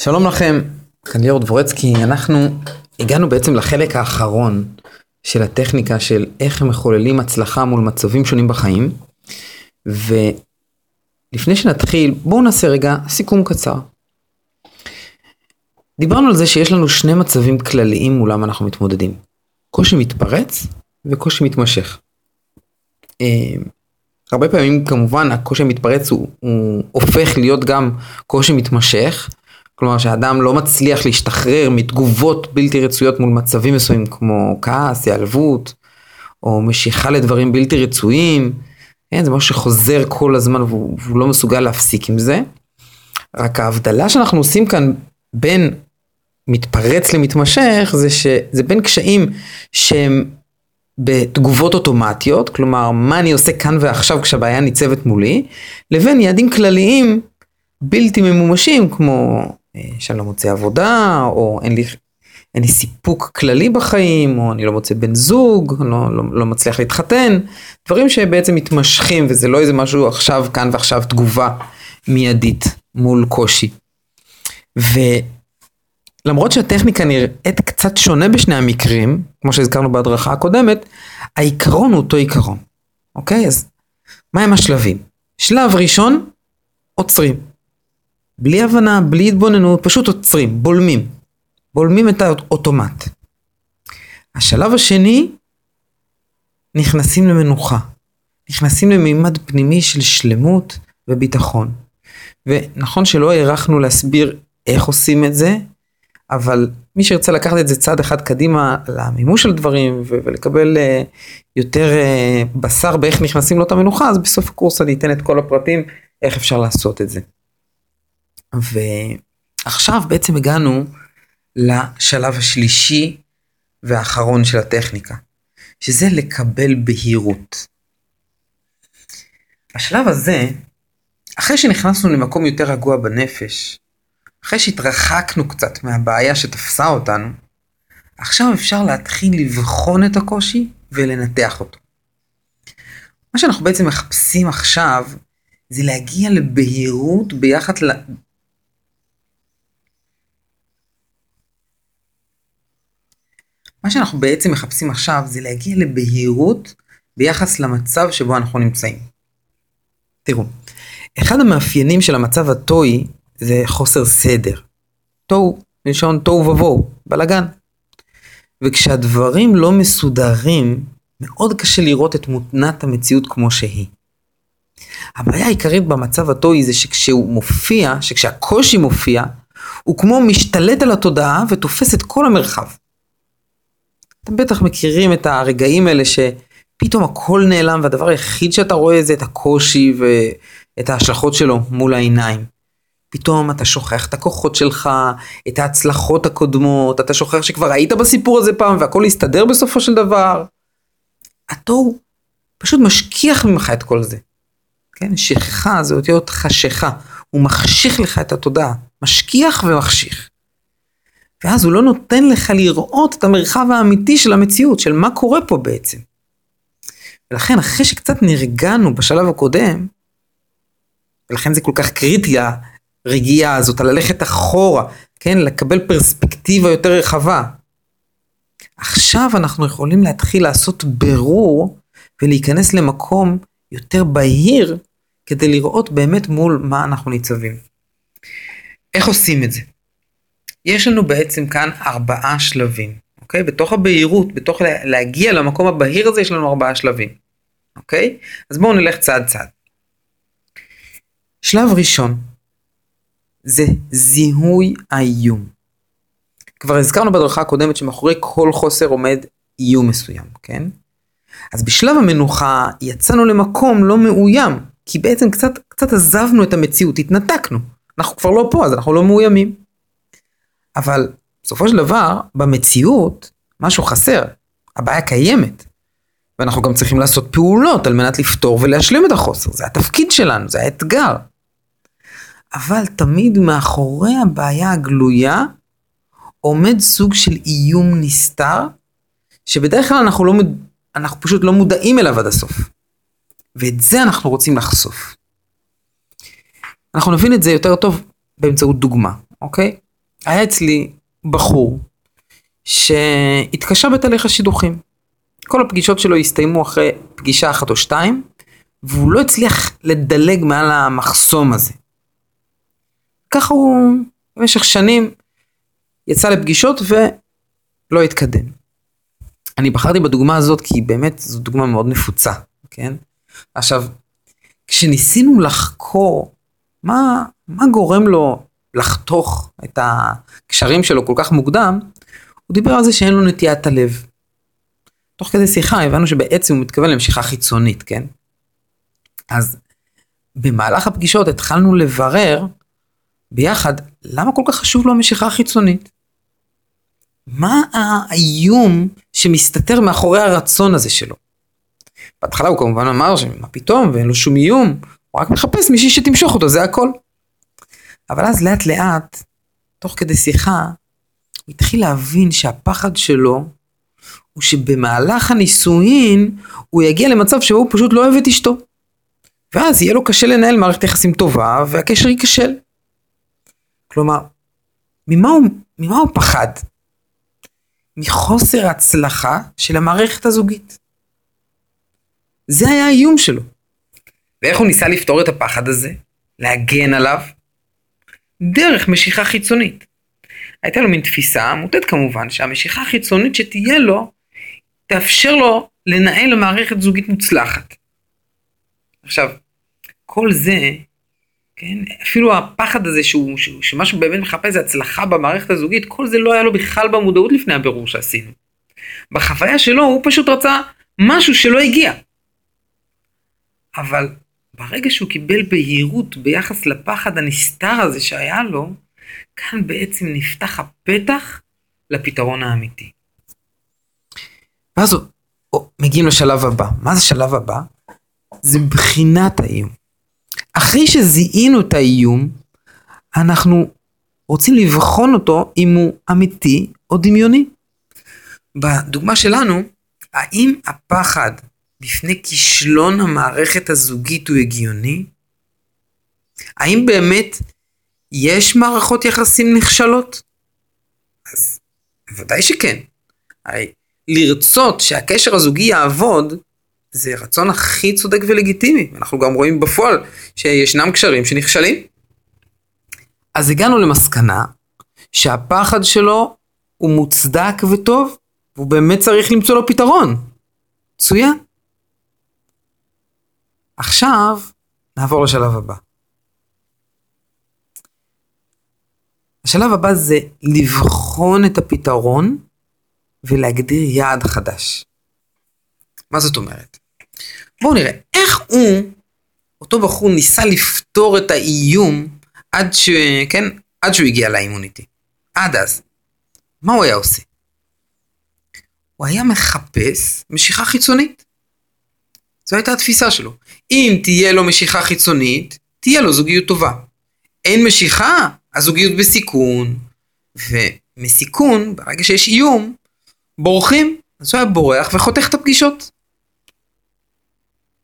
שלום לכם, כאן ליאור דבורצקי, אנחנו הגענו בעצם לחלק האחרון של הטכניקה של איך מחוללים הצלחה מול מצבים שונים בחיים. ולפני שנתחיל, בואו נעשה רגע סיכום קצר. דיברנו על זה שיש לנו שני מצבים כלליים מולם אנחנו מתמודדים. קושי מתפרץ וקושי מתמשך. אה, הרבה פעמים כמובן הקושי המתפרץ הוא, הוא הופך להיות גם קושי מתמשך, כלומר שהאדם לא מצליח להשתחרר מתגובות בלתי רצויות מול מצבים מסוימים כמו כעס, היעלבות, או משיכה לדברים בלתי רצויים, כן, זה משהו שחוזר כל הזמן והוא, והוא לא מסוגל להפסיק עם זה. רק ההבדלה שאנחנו עושים כאן בין מתפרץ למתמשך זה שזה בין קשיים שהם בתגובות אוטומטיות, כלומר מה אני עושה כאן ועכשיו כשהבעיה ניצבת מולי, לבין יעדים כלליים בלתי ממומשים כמו שאני לא מוצא עבודה, או אין לי, אין לי סיפוק כללי בחיים, או אני לא מוצא בן זוג, לא, לא, לא מצליח להתחתן, דברים שבעצם מתמשכים וזה לא איזה משהו עכשיו, כאן ועכשיו תגובה מיידית מול קושי. ולמרות שהטכניקה נראית קצת שונה בשני המקרים, כמו שהזכרנו בהדרכה הקודמת, העיקרון הוא אותו עיקרון, אוקיי? אז מהם השלבים? שלב ראשון, עוצרים. בלי הבנה, בלי התבוננות, פשוט עוצרים, בולמים. בולמים את האוטומט. השלב השני, נכנסים למנוחה. נכנסים למימד פנימי של שלמות וביטחון. ונכון שלא הערכנו להסביר איך עושים את זה, אבל מי שירצה לקחת את זה צעד אחד קדימה למימוש של דברים ולקבל uh, יותר uh, בשר באיך נכנסים לאותה מנוחה, אז בסוף הקורס אני אתן את כל הפרטים איך אפשר לעשות את זה. ועכשיו בעצם הגענו לשלב השלישי והאחרון של הטכניקה, שזה לקבל בהירות. בשלב הזה, אחרי שנכנסנו למקום יותר רגוע בנפש, אחרי שהתרחקנו קצת מהבעיה שתפסה אותנו, עכשיו אפשר להתחיל לבחון את הקושי ולנתח אותו. מה שאנחנו בעצם מחפשים עכשיו זה להגיע לבהירות ביחד, מה שאנחנו בעצם מחפשים עכשיו זה להגיע לבהירות ביחס למצב שבו אנחנו נמצאים. תראו, אחד המאפיינים של המצב הטוי זה חוסר סדר. תוהו, מלשון תוהו ובוהו, בלאגן. וכשהדברים לא מסודרים, מאוד קשה לראות את מותנת המציאות כמו שהיא. הבעיה העיקרית במצב הטוי זה שכשהוא מופיע, שכשהקושי מופיע, הוא כמו משתלט על התודעה ותופס את כל המרחב. אתם בטח מכירים את הרגעים האלה שפתאום הכל נעלם והדבר היחיד שאתה רואה זה את הקושי ואת ההשלכות שלו מול העיניים. פתאום אתה שוכח את הכוחות שלך, את ההצלחות הקודמות, אתה שוכח שכבר היית בסיפור הזה פעם והכל יסתדר בסופו של דבר. התוהו פשוט משכיח ממך את כל זה. כן, שכחה זה אותיות חשיכה, הוא מחשיך לך את התודעה, משכיח ומחשיך. ואז הוא לא נותן לך לראות את המרחב האמיתי של המציאות, של מה קורה פה בעצם. ולכן אחרי שקצת נרגענו בשלב הקודם, ולכן זה כל כך קריטי הרגיעה הזאת, ללכת אחורה, כן, לקבל פרספקטיבה יותר רחבה. עכשיו אנחנו יכולים להתחיל לעשות ברור ולהיכנס למקום יותר בהיר כדי לראות באמת מול מה אנחנו ניצבים. איך עושים את זה? יש לנו בעצם כאן ארבעה שלבים, אוקיי? בתוך הבהירות, בתוך להגיע למקום הבהיר הזה יש לנו ארבעה שלבים, אוקיי? אז בואו נלך צעד צעד. שלב ראשון זה זיהוי האיום. כבר הזכרנו בדרכה הקודמת שמאחורי כל חוסר עומד איום מסוים, כן? אז בשלב המנוחה יצאנו למקום לא מאוים, כי בעצם קצת, קצת עזבנו את המציאות, התנתקנו. אנחנו כבר לא פה, אז אנחנו לא מאוימים. אבל בסופו של דבר, במציאות, משהו חסר. הבעיה קיימת. ואנחנו גם צריכים לעשות פעולות על מנת לפתור ולהשלים את החוסר. זה התפקיד שלנו, זה האתגר. אבל תמיד מאחורי הבעיה הגלויה עומד סוג של איום נסתר, שבדרך כלל אנחנו, לא, אנחנו פשוט לא מודעים אליו עד הסוף. ואת זה אנחנו רוצים לחשוף. אנחנו נבין את זה יותר טוב באמצעות דוגמה, אוקיי? היה אצלי בחור שהתקשה בתהליך השידוכים. כל הפגישות שלו הסתיימו אחרי פגישה אחת או שתיים, והוא לא הצליח לדלג מעל המחסום הזה. ככה הוא במשך שנים יצא לפגישות ולא התקדם. אני בחרתי בדוגמה הזאת כי באמת זו דוגמה מאוד נפוצה, כן? עכשיו, כשניסינו לחקור מה, מה גורם לו לחתוך את הקשרים שלו כל כך מוקדם, הוא דיבר על זה שאין לו נטיית הלב. תוך כדי שיחה הבנו שבעצם הוא מתכוון למשיכה חיצונית, כן? אז במהלך הפגישות התחלנו לברר ביחד למה כל כך חשוב לו המשיכה החיצונית. מה האיום שמסתתר מאחורי הרצון הזה שלו? בהתחלה הוא כמובן אמר שמה פתאום ואין לו שום איום, הוא רק מחפש מישהי שתמשוך אותו, זה הכל. אבל אז לאט לאט, תוך כדי שיחה, הוא התחיל להבין שהפחד שלו הוא שבמהלך הנישואין הוא יגיע למצב שבו הוא פשוט לא אוהב את אשתו. ואז יהיה לו קשה לנהל מערכת יחסים טובה והקשר ייכשל. כלומר, ממה הוא, ממה הוא פחד? מחוסר הצלחה של המערכת הזוגית. זה היה האיום שלו. ואיך הוא ניסה לפתור את הפחד הזה? להגן עליו? דרך משיכה חיצונית. הייתה לו מין תפיסה, מוטט כמובן, שהמשיכה החיצונית שתהיה לו, תאפשר לו לנהל מערכת זוגית מוצלחת. עכשיו, כל זה, כן, אפילו הפחד הזה שהוא, שהוא, שמשהו באמת מחפש זה הצלחה במערכת הזוגית, כל זה לא היה לו בכלל במודעות לפני הבירור שעשינו. בחוויה שלו הוא פשוט רצה משהו שלא הגיע. אבל ברגע שהוא קיבל בהירות ביחס לפחד הנסתר הזה שהיה לו, כאן בעצם נפתח הפתח לפתרון האמיתי. ואז מגיעים לשלב הבא. מה זה השלב הבא? זה בחינת האיום. אחרי שזיהינו את האיום, אנחנו רוצים לבחון אותו אם הוא אמיתי או דמיוני. בדוגמה שלנו, האם הפחד בפני כישלון המערכת הזוגית הוא הגיוני? האם באמת יש מערכות יחסים נכשלות? אז ודאי שכן. הרי לרצות שהקשר הזוגי יעבוד, זה רצון הכי צודק ולגיטימי. אנחנו גם רואים בפועל שישנם קשרים שנכשלים. אז הגענו למסקנה שהפחד שלו הוא מוצדק וטוב, והוא באמת צריך למצוא לו פתרון. מצוין. עכשיו נעבור לשלב הבא. השלב הבא זה לבחון את הפתרון ולהגדיר יעד חדש. מה זאת אומרת? בואו נראה, איך הוא, אותו בחור ניסה לפתור את האיום עד ש... כן? עד שהוא הגיע לאימוניטי. עד אז. מה הוא היה עושה? הוא היה מחפש משיכה חיצונית. זו הייתה התפיסה שלו. אם תהיה לו משיכה חיצונית, תהיה לו זוגיות טובה. אין משיכה, הזוגיות בסיכון. ומסיכון, ברגע שיש איום, בורחים. אז הוא היה בורח וחותך את הפגישות.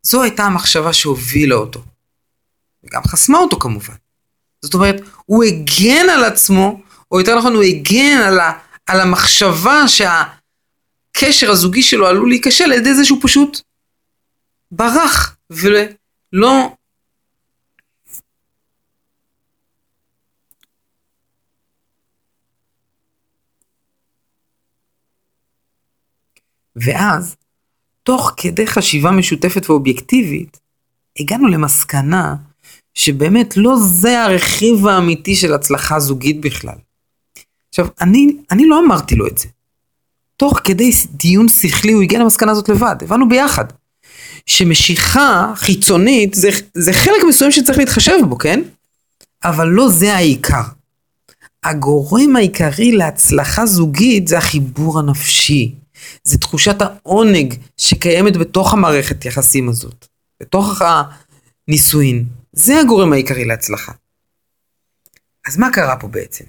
זו הייתה המחשבה שהובילה אותו. וגם חסמה אותו כמובן. זאת אומרת, הוא הגן על עצמו, או יותר נכון, הוא הגן על, ה, על המחשבה שהקשר הזוגי שלו עלול להיכשל על ידי זה שהוא פשוט ברח ולא ואז, תוך כדי חשיבה משותפת ואובייקטיבית, הגענו למסקנה שבאמת לא זה הרכיב האמיתי של הצלחה זוגית בכלל. עכשיו, אני, אני לא אמרתי לו את זה. תוך כדי דיון שכלי הוא הגיע למסקנה הזאת לבד, הבנו ביחד. שמשיכה חיצונית זה, זה חלק מסוים שצריך להתחשב בו, כן? אבל לא זה העיקר. הגורם העיקרי להצלחה זוגית זה החיבור הנפשי. זה תחושת העונג שקיימת בתוך המערכת יחסים הזאת, בתוך הנישואין. זה הגורם העיקרי להצלחה. אז מה קרה פה בעצם?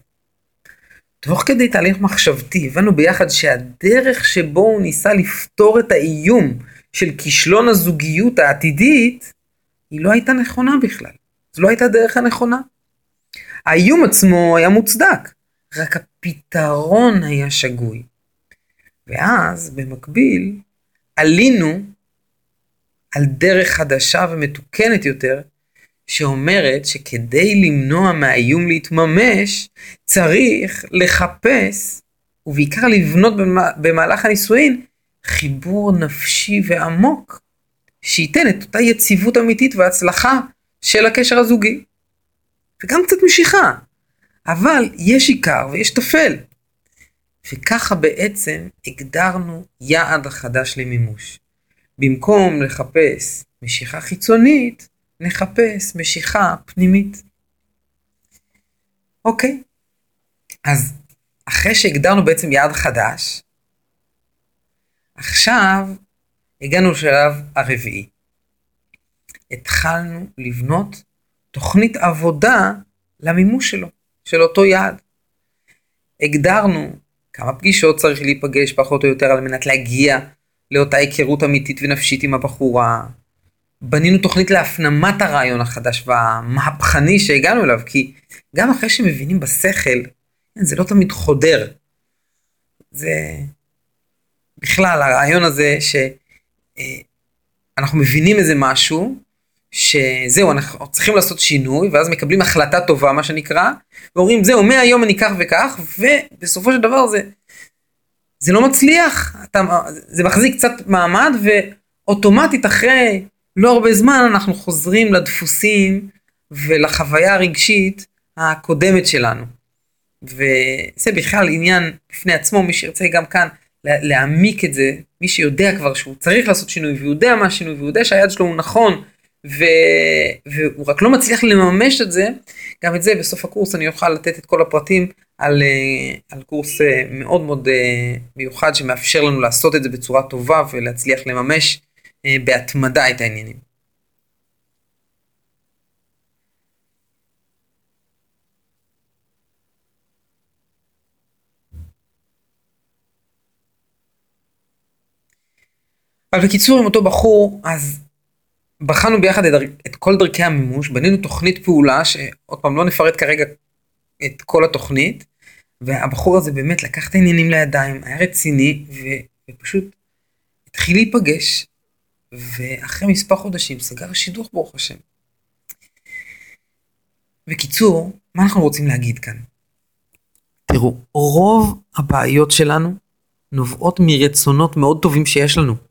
תוך כדי תהליך מחשבתי הבנו ביחד שהדרך שבו הוא ניסה לפתור את האיום של כישלון הזוגיות העתידית, היא לא הייתה נכונה בכלל. זו לא הייתה הדרך הנכונה. האיום עצמו היה מוצדק, רק הפתרון היה שגוי. ואז, במקביל, עלינו על דרך חדשה ומתוקנת יותר, שאומרת שכדי למנוע מהאיום להתממש, צריך לחפש, ובעיקר לבנות במהלך הנישואין, חיבור נפשי ועמוק, שייתן את אותה יציבות אמיתית והצלחה של הקשר הזוגי. וגם קצת משיכה, אבל יש עיקר ויש טפל. וככה בעצם הגדרנו יעד חדש למימוש. במקום לחפש משיכה חיצונית, נחפש משיכה פנימית. אוקיי, אז אחרי שהגדרנו בעצם יעד חדש, עכשיו הגענו לשלב הרביעי. התחלנו לבנות תוכנית עבודה למימוש שלו, של אותו יעד. הגדרנו כמה פגישות צריך להיפגש פחות או יותר על מנת להגיע לאותה היכרות אמיתית ונפשית עם הבחורה. בנינו תוכנית להפנמת הרעיון החדש והמהפכני שהגענו אליו, כי גם אחרי שמבינים בשכל, זה לא תמיד חודר. זה בכלל הרעיון הזה שאנחנו מבינים איזה משהו, שזהו, אנחנו צריכים לעשות שינוי, ואז מקבלים החלטה טובה, מה שנקרא, ואומרים, זהו, מהיום אני כך וכך, ובסופו של דבר זה, זה לא מצליח, אתה, זה מחזיק קצת מעמד, ואוטומטית אחרי לא הרבה זמן אנחנו חוזרים לדפוסים ולחוויה הרגשית הקודמת שלנו. וזה בכלל עניין בפני עצמו, מי שירצה גם כאן להעמיק את זה, מי שיודע כבר שהוא צריך לעשות שינוי, והוא יודע מה השינוי, והוא יודע שהיד שלו הוא נכון, ו... והוא רק לא מצליח לממש את זה, גם את זה בסוף הקורס אני אוכל לתת את כל הפרטים על, אה, על קורס אה, מאוד מאוד אה, מיוחד שמאפשר לנו לעשות את זה בצורה טובה ולהצליח לממש בהתמדה את העניינים. אבל בקיצור עם אותו בחור אז בחנו ביחד את, את כל דרכי המימוש, בנינו תוכנית פעולה, שעוד פעם לא נפרט כרגע את כל התוכנית, והבחור הזה באמת לקח את העניינים לידיים, היה רציני, ו, ופשוט התחיל להיפגש, ואחרי מספר חודשים סגר השידוך ברוך השם. בקיצור, מה אנחנו רוצים להגיד כאן? תראו, רוב הבעיות שלנו נובעות מרצונות מאוד טובים שיש לנו.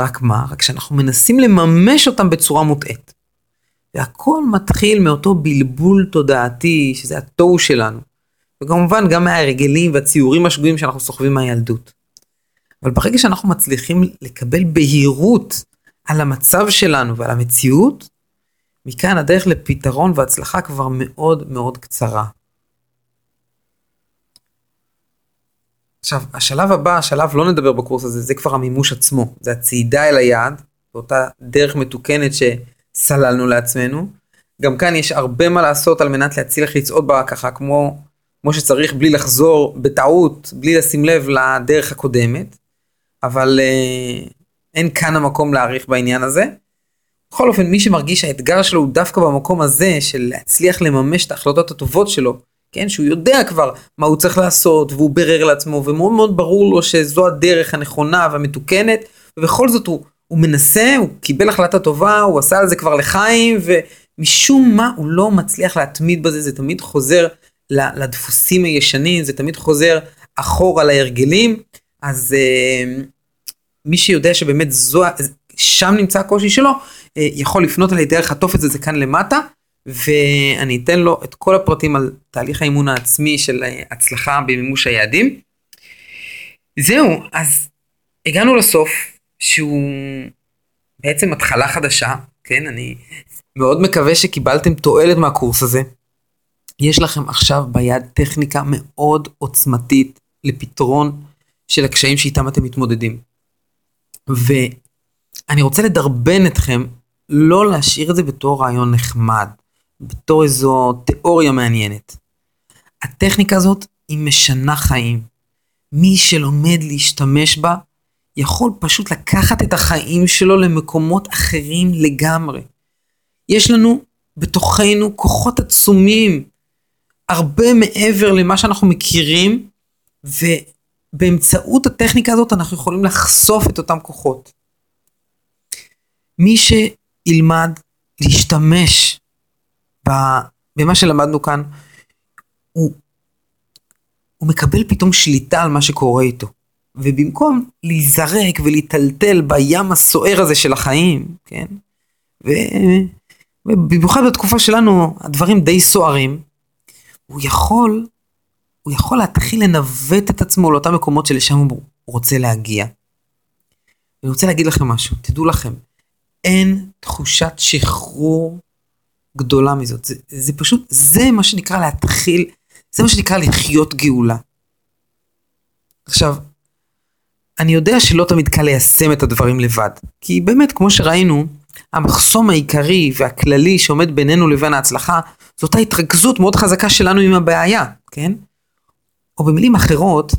רק מה? רק שאנחנו מנסים לממש אותם בצורה מוטעית. והכל מתחיל מאותו בלבול תודעתי, שזה התוהו שלנו. וכמובן גם מההרגלים והציורים השגויים שאנחנו סוחבים מהילדות. אבל ברגע שאנחנו מצליחים לקבל בהירות על המצב שלנו ועל המציאות, מכאן הדרך לפתרון והצלחה כבר מאוד מאוד קצרה. עכשיו, השלב הבא, השלב לא נדבר בקורס הזה, זה כבר המימוש עצמו. זה הצעידה אל היעד, באותה דרך מתוקנת שסללנו לעצמנו. גם כאן יש הרבה מה לעשות על מנת להצליח לצעוד בה ככה כמו, כמו שצריך, בלי לחזור בטעות, בלי לשים לב לדרך הקודמת. אבל אה, אין כאן המקום להעריך בעניין הזה. בכל אופן, מי שמרגיש שהאתגר שלו הוא דווקא במקום הזה של להצליח לממש את ההחלטות הטובות שלו, כן, שהוא יודע כבר מה הוא צריך לעשות, והוא בירר לעצמו, ומאוד מאוד ברור לו שזו הדרך הנכונה והמתוקנת, ובכל זאת הוא, הוא מנסה, הוא קיבל החלטה טובה, הוא עשה על זה כבר לחיים, ומשום מה הוא לא מצליח להתמיד בזה, זה תמיד חוזר לדפוסים הישנים, זה תמיד חוזר אחורה להרגלים, אז uh, מי שיודע שבאמת זו, שם נמצא הקושי שלו, uh, יכול לפנות אליי דרך הטופס הזה כאן למטה. ואני אתן לו את כל הפרטים על תהליך האימון העצמי של הצלחה במימוש היעדים. זהו, אז הגענו לסוף, שהוא בעצם התחלה חדשה, כן? אני מאוד מקווה שקיבלתם תועלת מהקורס הזה. יש לכם עכשיו ביד טכניקה מאוד עוצמתית לפתרון של הקשיים שאיתם אתם מתמודדים. ואני רוצה לדרבן אתכם לא להשאיר את זה בתור רעיון נחמד. בתור איזו תיאוריה מעניינת. הטכניקה הזאת היא משנה חיים. מי שלומד להשתמש בה, יכול פשוט לקחת את החיים שלו למקומות אחרים לגמרי. יש לנו בתוכנו כוחות עצומים, הרבה מעבר למה שאנחנו מכירים, ובאמצעות הטכניקה הזאת אנחנו יכולים לחשוף את אותם כוחות. מי שילמד להשתמש במה שלמדנו כאן, הוא, הוא מקבל פתאום שליטה על מה שקורה איתו. ובמקום להיזרק ולהיטלטל בים הסוער הזה של החיים, כן? ו... ובמיוחד בתקופה שלנו הדברים די סוערים, הוא יכול, הוא יכול להתחיל לנווט את עצמו לאותם מקומות שלשם הוא רוצה להגיע. אני רוצה להגיד לכם משהו, תדעו לכם, אין תחושת שחרור גדולה מזאת. זה, זה פשוט, זה מה שנקרא להתחיל, זה מה שנקרא לחיות גאולה. עכשיו, אני יודע שלא תמיד קל ליישם את הדברים לבד, כי באמת, כמו שראינו, המחסום העיקרי והכללי שעומד בינינו לבין ההצלחה, זו אותה התרכזות מאוד חזקה שלנו עם הבעיה, כן? או במילים אחרות,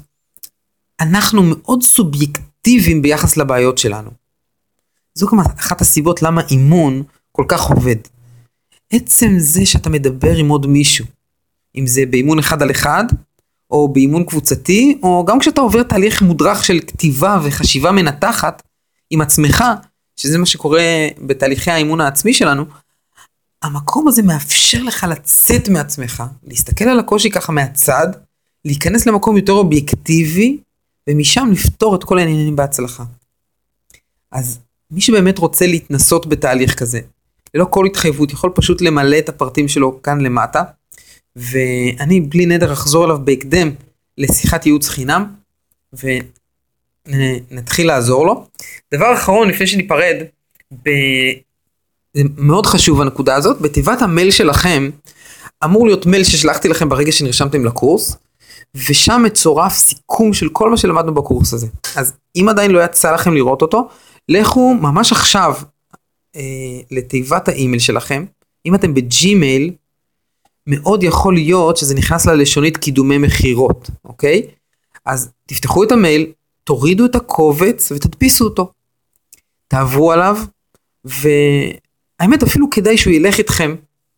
אנחנו מאוד סובייקטיביים ביחס לבעיות שלנו. זו גם אחת הסיבות למה אימון כל כך עובד. עצם זה שאתה מדבר עם עוד מישהו, אם זה באימון אחד על אחד, או באימון קבוצתי, או גם כשאתה עובר תהליך מודרך של כתיבה וחשיבה מנתחת עם עצמך, שזה מה שקורה בתהליכי האימון העצמי שלנו, המקום הזה מאפשר לך לצאת מעצמך, להסתכל על הקושי ככה מהצד, להיכנס למקום יותר אובייקטיבי, ומשם לפתור את כל העניינים בהצלחה. אז מי שבאמת רוצה להתנסות בתהליך כזה, ללא כל התחייבות, יכול פשוט למלא את הפרטים שלו כאן למטה, ואני בלי נדר אחזור אליו בהקדם לשיחת ייעוץ חינם, ונתחיל לעזור לו. דבר אחרון, לפני שניפרד, ב... זה מאוד חשוב הנקודה הזאת, בתיבת המייל שלכם, אמור להיות מייל ששלחתי לכם ברגע שנרשמתם לקורס, ושם מצורף סיכום של כל מה שלמדנו בקורס הזה. אז אם עדיין לא יצא לכם לראות אותו, לכו ממש עכשיו אה, לתיבת האימייל שלכם. אם אתם בג'ימייל, מאוד יכול להיות שזה נכנס ללשונית קידומי מכירות, אוקיי? אז תפתחו את המייל, תורידו את הקובץ ותדפיסו אותו. תעברו עליו, והאמת אפילו כדאי שהוא ילך איתכם,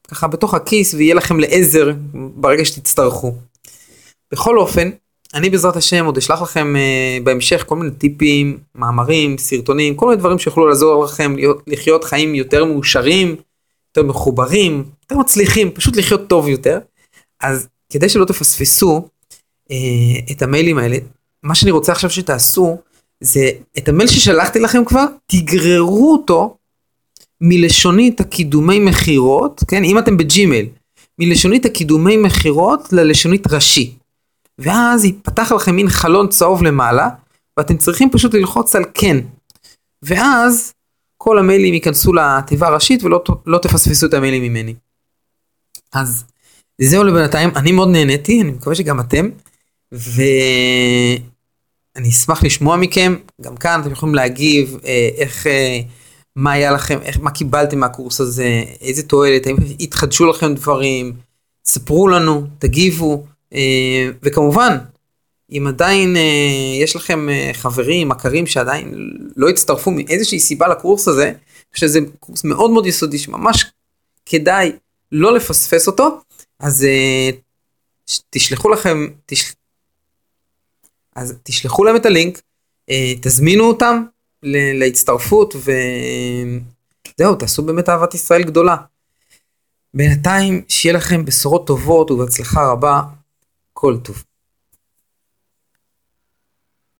ככה בתוך הכיס ויהיה לכם לעזר ברגע שתצטרכו. בכל אופן, אני בעזרת השם עוד אשלח לכם uh, בהמשך כל מיני טיפים, מאמרים, סרטונים, כל מיני דברים שיוכלו לעזור לכם להיות, לחיות חיים יותר מאושרים, יותר מחוברים, יותר מצליחים, פשוט לחיות טוב יותר. אז כדי שלא תפספסו אה, את המיילים האלה, מה שאני רוצה עכשיו שתעשו, זה את המייל ששלחתי לכם כבר, תגררו אותו מלשונית הקידומי מכירות, כן, אם אתם בג'ימייל, מלשונית הקידומי מכירות ללשונית ראשי. ואז ייפתח לכם מין חלון צהוב למעלה, ואתם צריכים פשוט ללחוץ על כן. ואז כל המיילים ייכנסו לתיבה הראשית ולא לא תפספסו את המיילים ממני. אז זהו לבינתיים, אני מאוד נהניתי, אני מקווה שגם אתם, ואני אשמח לשמוע מכם, גם כאן אתם יכולים להגיב אה, איך, אה, מה היה לכם, איך, מה קיבלתם מהקורס הזה, איזה תועלת, האם התחדשו לכם דברים, ספרו לנו, תגיבו. אה, וכמובן, אם עדיין אה, יש לכם אה, חברים, מכרים שעדיין לא הצטרפו מאיזושהי סיבה לקורס הזה, שזה קורס מאוד מאוד יסודי שממש כדאי לא לפספס אותו, אז תשלחו לכם, תש... אז תשלחו להם את הלינק, תזמינו אותם להצטרפות וזהו, תעשו באמת אהבת ישראל גדולה. בינתיים שיהיה לכם בשורות טובות ובהצלחה רבה. כל טוב.